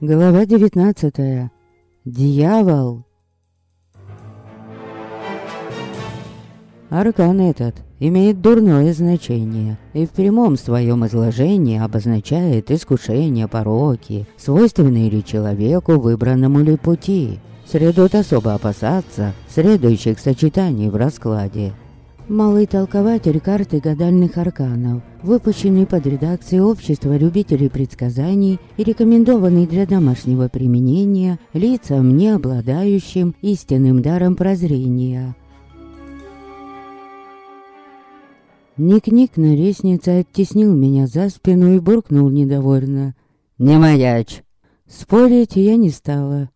Глава девятнадцатая. Дьявол. Аркан этот имеет дурное значение и в прямом своем изложении обозначает искушение, пороки, свойственные ли человеку, выбранному ли пути. Следует особо опасаться следующих сочетаний в раскладе. Малый толкователь карты гадальных арканов, выпущенный под редакцией Общества любителей предсказаний и рекомендованный для домашнего применения лицам, не обладающим истинным даром прозрения. Ник-ник на лестнице оттеснил меня за спину и буркнул недовольно. «Не маяч!» Спорить я не стала.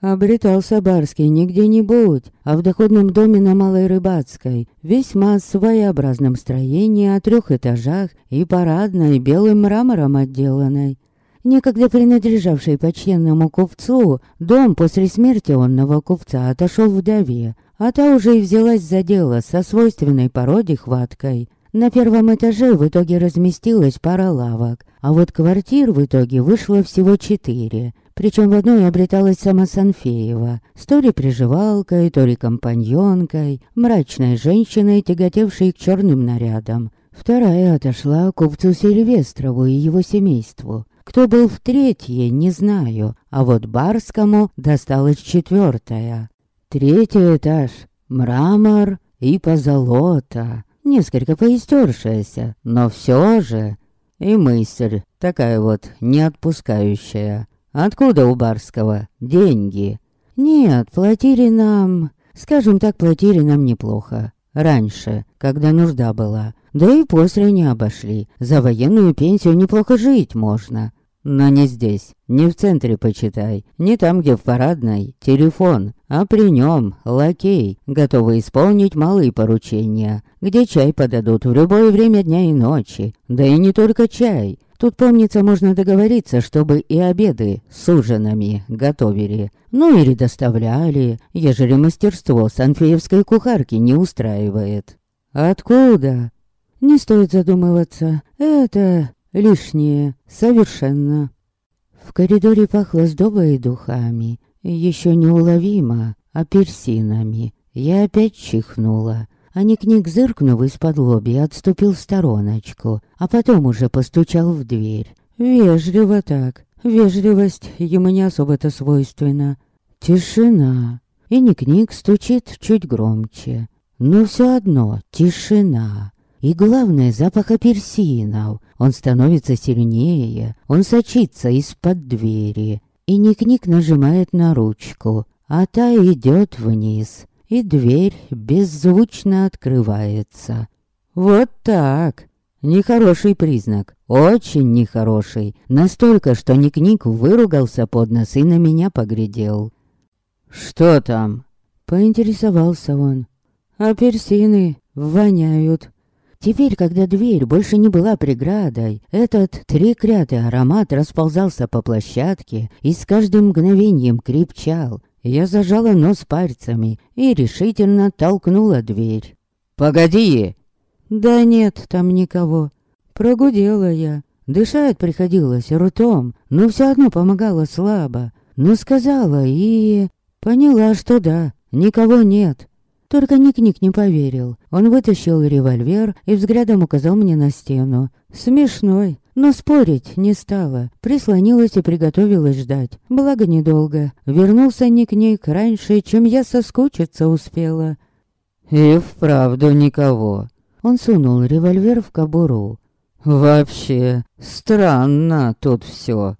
Обретался Барский не где-нибудь, а в доходном доме на Малой Рыбацкой, весьма своеобразном строении о трех этажах и парадной белым мрамором отделанной. Некогда принадлежавший почтенному купцу, дом после смерти онного купца отошел вдове, а та уже и взялась за дело со свойственной породе хваткой. На первом этаже в итоге разместилась пара лавок, а вот квартир в итоге вышло всего четыре. Причем в одной обреталась сама Санфеева, с то ли приживалкой, то ли компаньонкой, мрачной женщиной, тяготевшей к черным нарядам. Вторая отошла купцу Сильвестрову и его семейству. Кто был в третьей, не знаю, а вот Барскому досталась четвертая. Третий этаж, мрамор и позолота, несколько поистершаяся, но все же... И мысль такая вот не отпускающая. Откуда у Барского деньги? Нет, платили нам... Скажем так, платили нам неплохо. Раньше, когда нужда была. Да и после не обошли. За военную пенсию неплохо жить можно. Но не здесь, не в центре почитай, не там, где в парадной, телефон, а при нем лакей, готовый исполнить малые поручения, где чай подадут в любое время дня и ночи, да и не только чай, Тут, помнится, можно договориться, чтобы и обеды с ужинами готовили. Ну или доставляли, ежели мастерство санфеевской кухарки не устраивает. Откуда? Не стоит задумываться. Это лишнее, совершенно. В коридоре пахло сдобой духами. Еще неуловимо апельсинами. Я опять чихнула а Ник-Ник, зыркнув из-под лоби, отступил в стороночку, а потом уже постучал в дверь. Вежливо так. Вежливость ему не особо-то свойственна. Тишина. И Ник-Ник стучит чуть громче. Но все одно тишина. И главное, запах апельсинов. Он становится сильнее, он сочится из-под двери. И Ник-Ник нажимает на ручку, а та идет вниз и дверь беззвучно открывается. Вот так. Нехороший признак, очень нехороший. Настолько, что Ник-Ник выругался под нос и на меня поглядел. «Что там?» Поинтересовался он. «Апельсины воняют». Теперь, когда дверь больше не была преградой, этот треклятый аромат расползался по площадке и с каждым мгновением крепчал, я зажала нос пальцами и решительно толкнула дверь. «Погоди!» «Да нет там никого. Прогудела я. Дышать приходилось ртом, но все одно помогало слабо. Но сказала и... Поняла, что да, никого нет. Только Ник-Ник не поверил. Он вытащил револьвер и взглядом указал мне на стену. Смешной, но спорить не стала, прислонилась и приготовилась ждать. Благо недолго. Вернулся Ник-Ник раньше, чем я соскучиться успела. И вправду никого. Он сунул револьвер в кобуру. Вообще, странно тут все.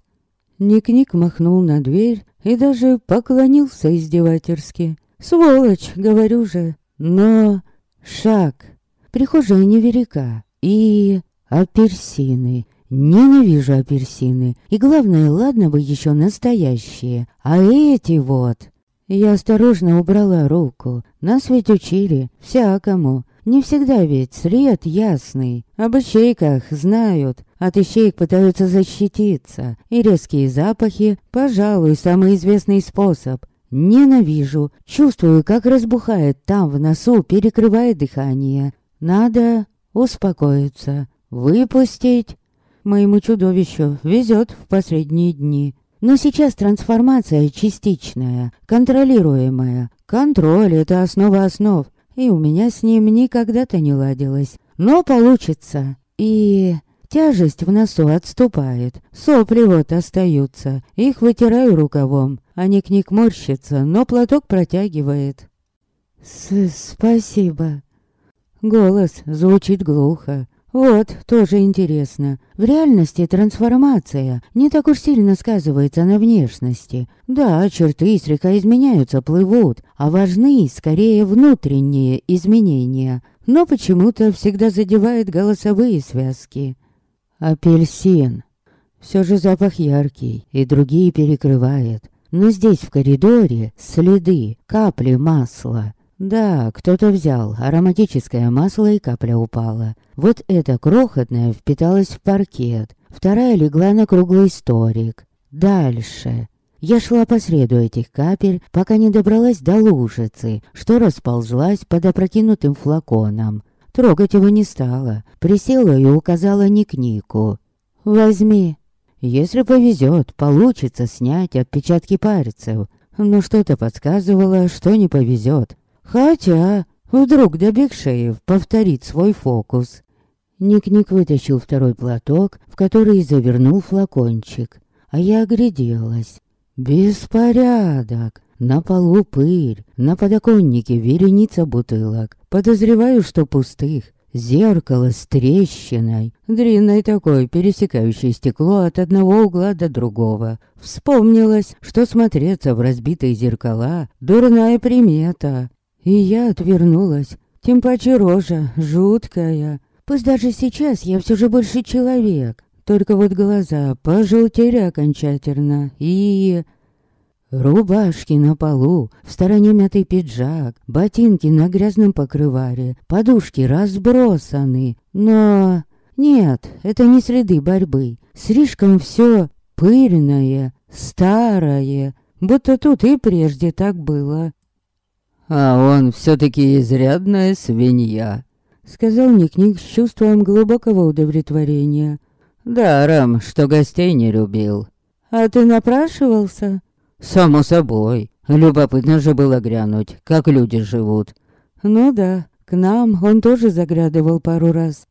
Ник-Ник махнул на дверь и даже поклонился издевательски. Сволочь, говорю же. Но шаг. Прихожая невелика. И апельсины. Ненавижу апельсины. И главное, ладно бы еще настоящие. А эти вот... Я осторожно убрала руку. Нас ведь учили. Всякому. Не всегда ведь сред ясный. Об ищейках знают. От ищеек пытаются защититься. И резкие запахи, пожалуй, самый известный способ. Ненавижу. Чувствую, как разбухает там в носу, перекрывая дыхание. Надо успокоиться. Выпустить Моему чудовищу везет в последние дни. Но сейчас трансформация частичная, контролируемая. Контроль — это основа основ. И у меня с ним никогда-то не ладилось. Но получится. И тяжесть в носу отступает. Сопли вот остаются. Их вытираю рукавом. А Ник-Ник морщится, но платок протягивает. С «Спасибо». Голос звучит глухо. Вот, тоже интересно. В реальности трансформация не так уж сильно сказывается на внешности. Да, черты слегка изменяются, плывут, а важны скорее внутренние изменения. Но почему-то всегда задевает голосовые связки. Апельсин. Все же запах яркий, и другие перекрывает. Но здесь в коридоре следы, капли масла. Да, кто-то взял ароматическое масло и капля упала. Вот эта крохотная впиталась в паркет, вторая легла на круглый столик. Дальше. Я шла по среду этих капель, пока не добралась до лужицы, что расползлась под опрокинутым флаконом. Трогать его не стала, присела и указала Ник-Нику. «Возьми. Если повезет, получится снять отпечатки пальцев. Но что-то подсказывало, что не повезет. Хотя, вдруг Добекшеев повторит свой фокус. Ник-Ник вытащил второй платок, в который завернул флакончик. А я огляделась. Беспорядок. На полу пыль, на подоконнике вереница бутылок. Подозреваю, что пустых. Зеркало с трещиной, длинной такой, пересекающей стекло от одного угла до другого. Вспомнилось, что смотреться в разбитые зеркала — дурная примета. И я отвернулась. Тем паче рожа, жуткая. Пусть даже сейчас я все же больше человек. Только вот глаза пожелтели окончательно. И... Рубашки на полу, в стороне мятый пиджак, ботинки на грязном покрываре, подушки разбросаны. Но... Нет, это не следы борьбы. Слишком все пыльное, старое. Будто тут и прежде так было. «А он все-таки изрядная свинья», — сказал Ник-Ник с чувством глубокого удовлетворения. «Даром, что гостей не любил». «А ты напрашивался?» «Само собой. Любопытно же было глянуть, как люди живут». «Ну да, к нам он тоже заглядывал пару раз.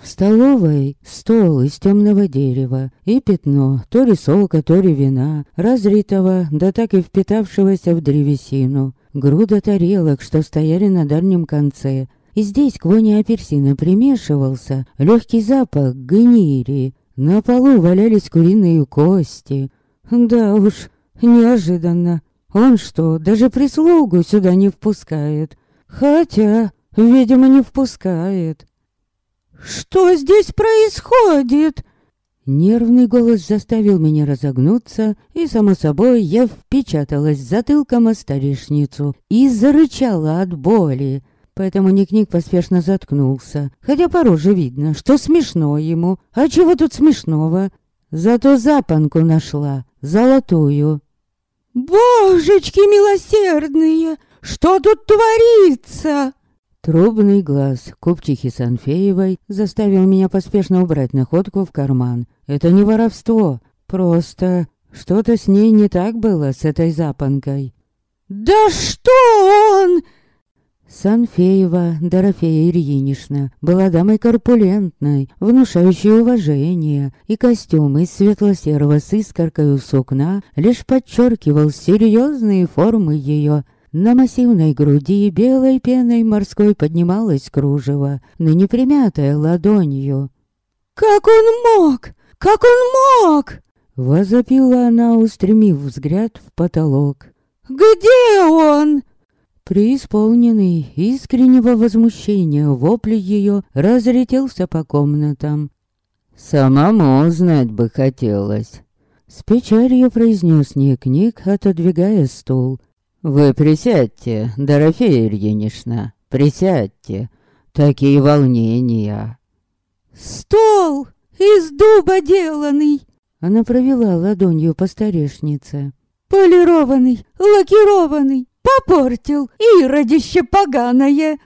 В столовой стол из темного дерева и пятно, то ли сока, то ли вина, разритого, да так и впитавшегося в древесину груда тарелок, что стояли на дальнем конце. И здесь к воне апельсина примешивался легкий запах гнири. На полу валялись куриные кости. Да уж, неожиданно. Он что, даже прислугу сюда не впускает? Хотя, видимо, не впускает. «Что здесь происходит?» Нервный голос заставил меня разогнуться, и, само собой, я впечаталась затылком о старешницу и зарычала от боли. Поэтому Ник-Ник поспешно заткнулся, хотя по роже видно, что смешно ему. А чего тут смешного? Зато запонку нашла, золотую. «Божечки милосердные! Что тут творится?» Трубный глаз купчихи Санфеевой заставил меня поспешно убрать находку в карман. Это не воровство, просто что-то с ней не так было, с этой запонкой. «Да что он?» Санфеева Дорофея Ильинична была дамой корпулентной, внушающей уважение, и костюм из светло-серого с искоркой у сукна лишь подчеркивал серьезные формы ее на массивной груди белой пеной морской поднималось кружево, ныне примятое ладонью. «Как он мог? Как он мог?» Возопила она, устремив взгляд в потолок. «Где он?» Преисполненный искреннего возмущения вопли ее разлетелся по комнатам. «Самому знать бы хотелось», — с печалью произнес Ник-Ник, отодвигая стул. «Вы присядьте, Дорофея Ильинична, присядьте. Такие волнения». «Стол из дуба деланный!» Она провела ладонью по столешнице. «Полированный, лакированный, попортил, иродище поганое!»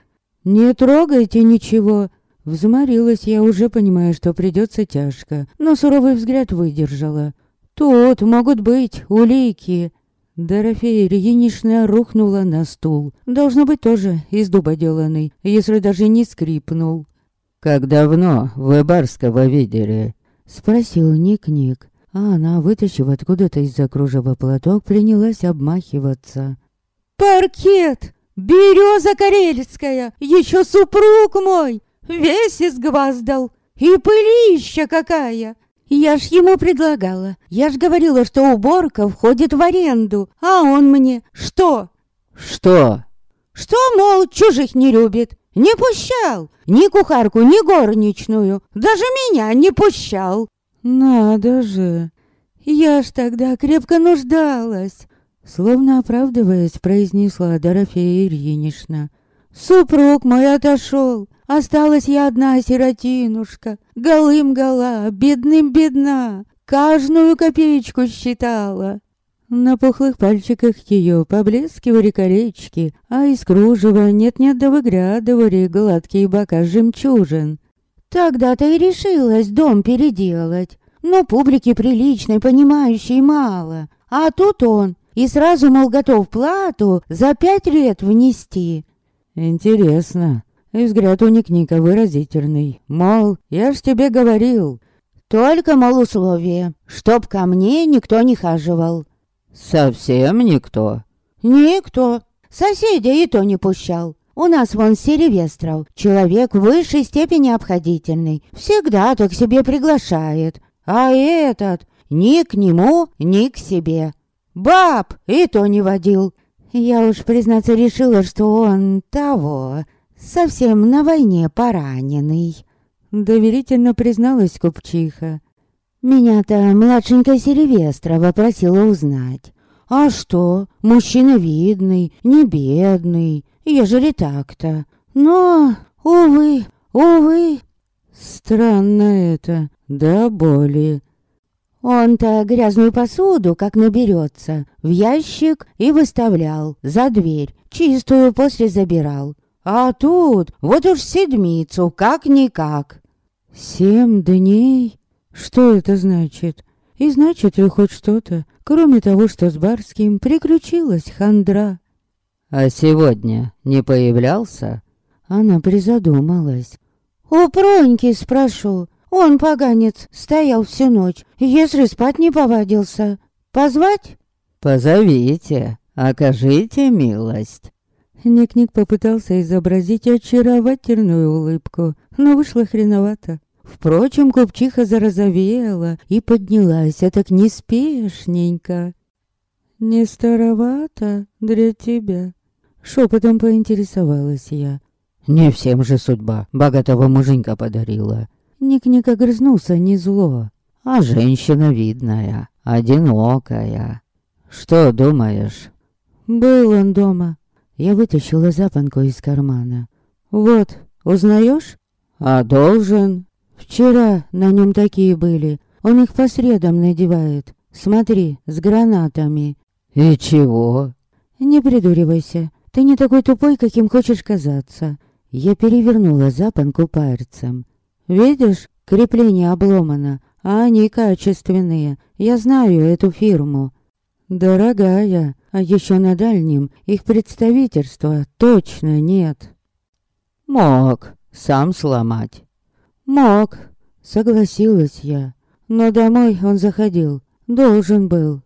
«Не трогайте ничего!» Взморилась я, уже понимая, что придется тяжко, но суровый взгляд выдержала. Тут могут быть улики. Дорофея Ильинична рухнула на стул. Должно быть тоже из дуба деланный, если даже не скрипнул. «Как давно вы Барского видели?» Спросил Ник-Ник, а она, вытащив откуда-то из-за кружева платок, принялась обмахиваться. «Паркет! Береза карельская! Еще супруг мой! Весь изгваздал! И пылища какая! Я ж ему предлагала. Я ж говорила, что уборка входит в аренду. А он мне что? Что? Что, мол, чужих не любит. Не пущал. Ни кухарку, ни горничную. Даже меня не пущал. Надо же. Я ж тогда крепко нуждалась. Словно оправдываясь, произнесла Дорофея Ильинична. Супруг мой отошел. Осталась я одна сиротинушка, голым гола, бедным бедна, каждую копеечку считала. На пухлых пальчиках ее поблескивали колечки, а из кружева нет-нет да выглядывали гладкие бока жемчужин. Тогда-то и решилась дом переделать, но публики приличной, понимающей мало. А тут он, и сразу, мол, готов плату за пять лет внести. Интересно, и взгляд у Ник-Ника выразительный. Мол, я ж тебе говорил. Только, мол, условие, чтоб ко мне никто не хаживал. Совсем никто? Никто. Соседя и то не пущал. У нас вон Серевестров, человек в высшей степени обходительный. Всегда то к себе приглашает. А этот ни к нему, ни к себе. Баб и то не водил. Я уж, признаться, решила, что он того, совсем на войне пораненный», — доверительно призналась купчиха. «Меня-то младшенькая Серевестрова просила узнать. А что, мужчина видный, не бедный, ежели так-то. Но, увы, увы...» «Странно это, да боли». Он-то грязную посуду, как наберется, в ящик и выставлял за дверь, чистую после забирал. А тут вот уж седмицу, как-никак. Семь дней? Что это значит? И значит ли хоть что-то, кроме того, что с Барским приключилась хандра? А сегодня не появлялся? Она призадумалась. У Проньки спрошу. Он, поганец, стоял всю ночь, если спать не повадился. Позвать? Позовите, окажите милость. Ник-Ник попытался изобразить очаровательную улыбку, но вышло хреновато. Впрочем, купчиха зарозовела и поднялась так неспешненько. «Не старовато для тебя?» Шепотом поинтересовалась я. «Не всем же судьба богатого муженька подарила». Ник-Ник огрызнулся не зло. «А женщина видная, одинокая. Что думаешь?» «Был он дома, я вытащила запонку из кармана. «Вот, узнаешь?» «А должен?» «Вчера на нем такие были. Он их по средам надевает. Смотри, с гранатами». «И чего?» «Не придуривайся. Ты не такой тупой, каким хочешь казаться». Я перевернула запонку пальцем. «Видишь, крепление обломано, а они качественные. Я знаю эту фирму». «Дорогая, а еще на дальнем их представительства точно нет. Мог сам сломать. Мог, согласилась я. Но домой он заходил, должен был.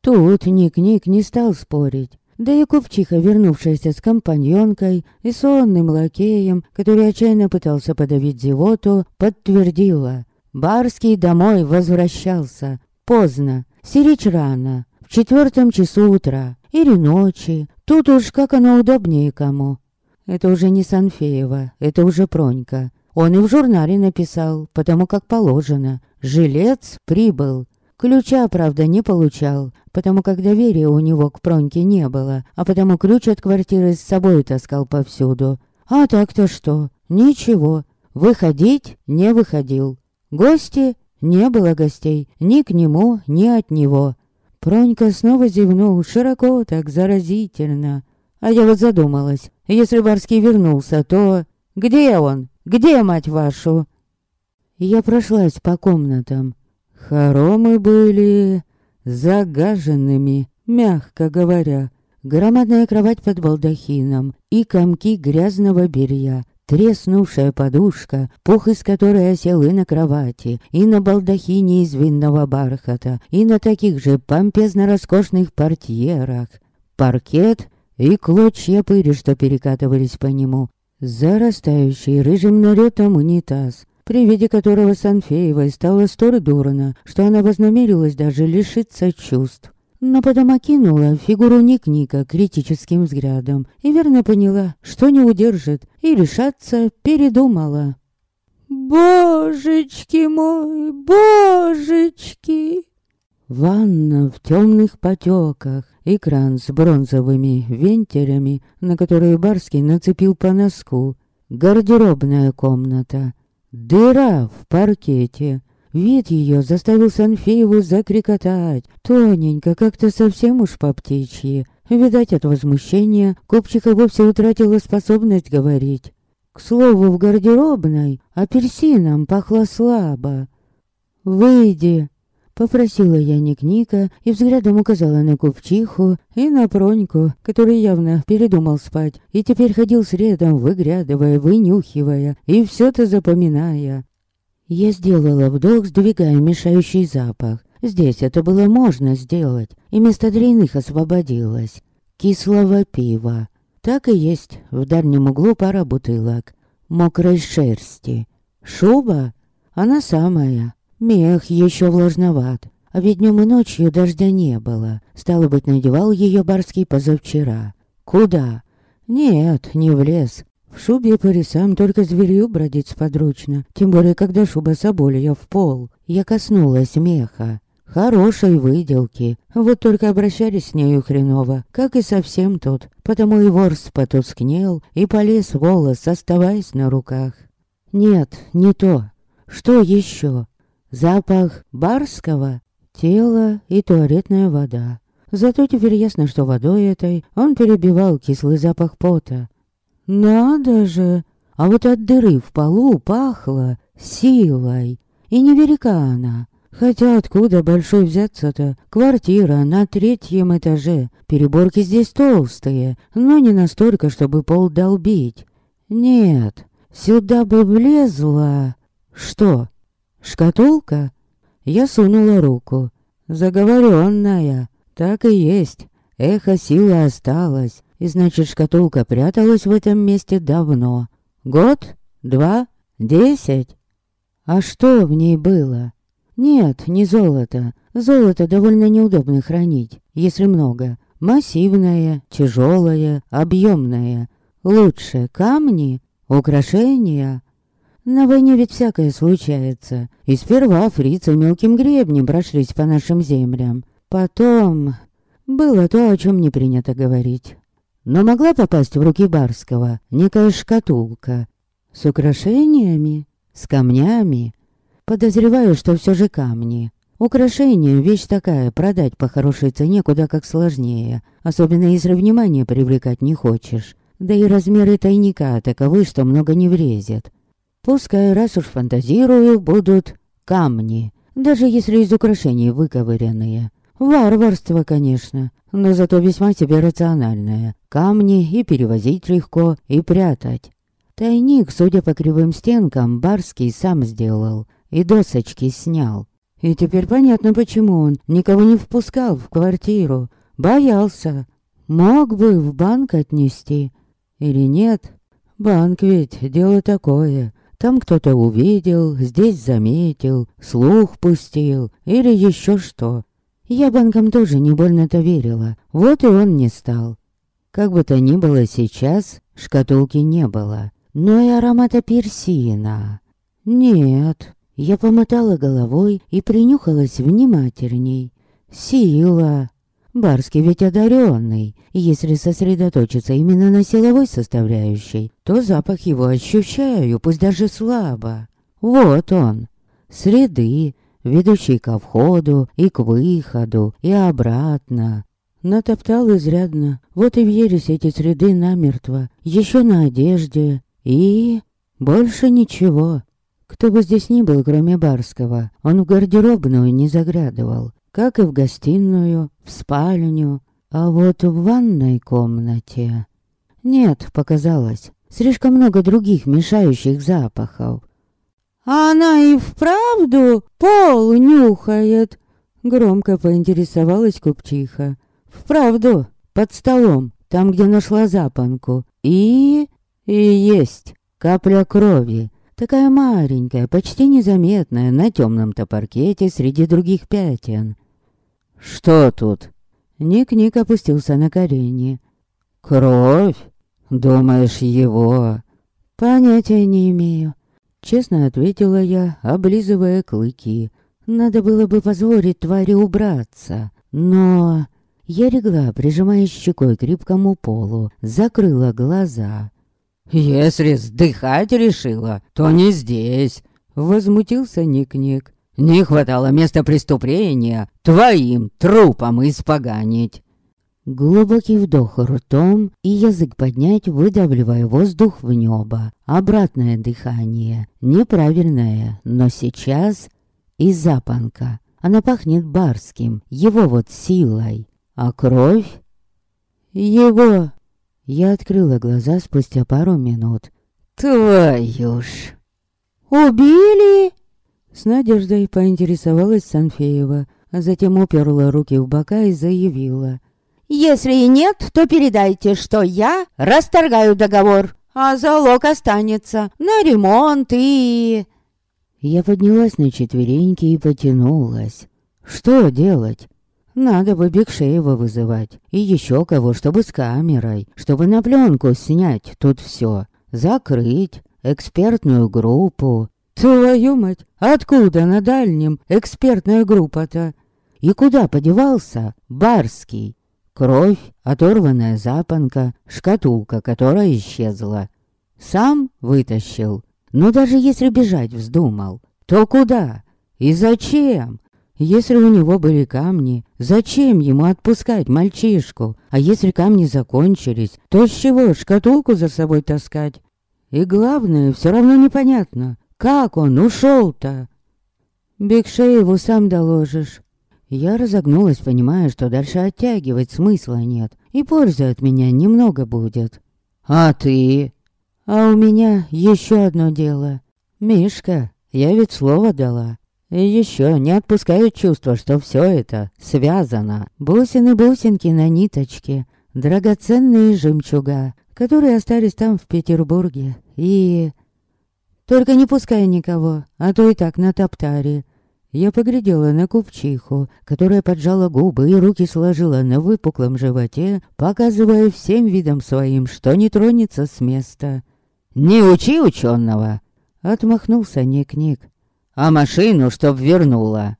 Тут Ник-Ник не стал спорить. Да и купчиха, вернувшаяся с компаньонкой и сонным лакеем, который отчаянно пытался подавить зевоту, подтвердила. Барский домой возвращался. Поздно, сиречь рано в четвертом часу утра или ночи. Тут уж как оно удобнее кому. Это уже не Санфеева, это уже Пронька. Он и в журнале написал, потому как положено. Жилец прибыл. Ключа, правда, не получал, потому как доверия у него к Проньке не было, а потому ключ от квартиры с собой таскал повсюду. А так-то что? Ничего. Выходить не выходил. Гости? Не было гостей. Ни к нему, ни от него. Пронька снова зевнул, широко так, заразительно. А я вот задумалась, если Барский вернулся, то... Где он? Где, мать вашу? Я прошлась по комнатам. Хоромы были... загаженными, мягко говоря. Громадная кровать под балдахином и комки грязного белья, треснувшая подушка, пух из которой осел и на кровати, и на балдахине из винного бархата, и на таких же помпезно-роскошных портьерах. Паркет и клочья пыли, что перекатывались по нему. Зарастающий рыжим налетом унитаз, при виде которого Санфеевой стало столь дурно, что она вознамерилась даже лишиться чувств. Но потом окинула фигуру Ник-Ника критическим взглядом и верно поняла, что не удержит, и решаться передумала. «Божечки мой, божечки!» Ванна в темных потеках, экран с бронзовыми вентилями, на которые Барский нацепил по носку, гардеробная комната, Дыра в паркете. Вид ее заставил Санфееву закрикотать, тоненько, как-то совсем уж по птичьи. Видать, от возмущения Копчиха вовсе утратила способность говорить. К слову, в гардеробной апельсином пахло слабо. «Выйди!» Попросила я Ник-Ника и взглядом указала на купчиху и на Проньку, который явно передумал спать и теперь ходил средом, выглядывая, вынюхивая и все-то запоминая. Я сделала вдох, сдвигая мешающий запах. Здесь это было можно сделать, и место дряных освободилось. Кислого пива. Так и есть, в дальнем углу пара бутылок. Мокрой шерсти. Шуба? Она самая. Мех еще влажноват, а ведь днем и ночью дождя не было. Стало быть, надевал ее барский позавчера. Куда? Нет, не в лес. В шубе по лесам только зверю бродить сподручно, тем более, когда шуба соболья в пол. Я коснулась меха. Хорошей выделки. Вот только обращались с нею хреново, как и совсем тут. Потому и ворс потускнел, и полез волос, оставаясь на руках. Нет, не то. Что еще? Запах барского, тело и туалетная вода. Зато теперь ясно, что водой этой он перебивал кислый запах пота. Надо же! А вот от дыры в полу пахло силой. И невелика она. Хотя откуда большой взяться-то? Квартира на третьем этаже. Переборки здесь толстые, но не настолько, чтобы пол долбить. Нет, сюда бы влезла... Что? Шкатулка? Я сунула руку. Заговоренная. Так и есть. Эхо силы осталось. И значит, шкатулка пряталась в этом месте давно. Год? Два? Десять? А что в ней было? Нет, не золото. Золото довольно неудобно хранить, если много. Массивное, тяжелое, объемное. Лучше камни, украшения, на войне ведь всякое случается. И сперва фрицы мелким гребнем прошлись по нашим землям. Потом... Было то, о чем не принято говорить. Но могла попасть в руки Барского некая шкатулка. С украшениями, с камнями. Подозреваю, что все же камни. Украшение — вещь такая, продать по хорошей цене куда как сложнее. Особенно если внимание привлекать не хочешь. Да и размеры тайника таковы, что много не влезет. Пускай, раз уж фантазирую, будут камни, даже если из украшений выковыренные. Варварство, конечно, но зато весьма себе рациональное. Камни и перевозить легко, и прятать. Тайник, судя по кривым стенкам, Барский сам сделал и досочки снял. И теперь понятно, почему он никого не впускал в квартиру. Боялся. Мог бы в банк отнести. Или нет? Банк ведь дело такое. Там кто-то увидел, здесь заметил, слух пустил или еще что. Я банкам тоже не больно-то верила, вот и он не стал. Как бы то ни было сейчас, шкатулки не было, но и аромата персина. Нет, я помотала головой и принюхалась внимательней. Сила, Барский ведь одаренный, если сосредоточиться именно на силовой составляющей, то запах его ощущаю, пусть даже слабо. Вот он, среды, ведущий ко входу и к выходу, и обратно. Натоптал изрядно, вот и въелись эти среды намертво, еще на одежде, и... больше ничего. Кто бы здесь ни был, кроме Барского, он в гардеробную не заглядывал. Как и в гостиную, в спальню, а вот в ванной комнате... Нет, показалось, слишком много других мешающих запахов. «А она и вправду пол нюхает?» Громко поинтересовалась купчиха. «Вправду, под столом, там, где нашла запонку. И... и есть капля крови. Такая маленькая, почти незаметная, на темном-то паркете среди других пятен. «Что тут?» Ник-Ник опустился на колени. «Кровь? Думаешь, его?» «Понятия не имею», — честно ответила я, облизывая клыки. «Надо было бы позволить твари убраться, но...» Я легла, прижимаясь щекой к крепкому полу, закрыла глаза. «Если сдыхать решила, то не здесь», — возмутился Ник-Ник. «Не хватало места преступления твоим трупом испоганить». Глубокий вдох ртом и язык поднять, выдавливая воздух в небо. Обратное дыхание. Неправильное, но сейчас и запанка. Она пахнет барским, его вот силой. А кровь? Его я открыла глаза спустя пару минут. «Твою ж!» «Убили?» С надеждой поинтересовалась Санфеева, а затем уперла руки в бока и заявила. «Если и нет, то передайте, что я расторгаю договор, а залог останется на ремонт и...» Я поднялась на четвереньки и потянулась. «Что делать?» Надо бы Бекшеева вызывать. И еще кого, чтобы с камерой. Чтобы на пленку снять тут все. Закрыть. Экспертную группу. Твою мать, откуда на дальнем экспертная группа-то? И куда подевался Барский? Кровь, оторванная запонка, шкатулка, которая исчезла. Сам вытащил. Но даже если бежать вздумал, то куда? И зачем? Если у него были камни, зачем ему отпускать мальчишку? А если камни закончились, то с чего шкатулку за собой таскать? И главное, все равно непонятно, как он ушел-то? Бекшееву сам доложишь. Я разогнулась, понимая, что дальше оттягивать смысла нет, и пользы от меня немного будет. А ты? А у меня еще одно дело. Мишка, я ведь слово дала. И еще не отпускают чувство, что все это связано. Бусины-бусинки на ниточке, драгоценные жемчуга, которые остались там в Петербурге. И... Только не пускай никого, а то и так на топтаре. Я поглядела на купчиху, которая поджала губы и руки сложила на выпуклом животе, показывая всем видом своим, что не тронется с места. «Не учи ученого!» Отмахнулся Ник-Ник а машину чтоб вернула.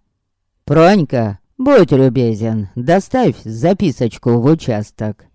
Пронька, будь любезен, доставь записочку в участок.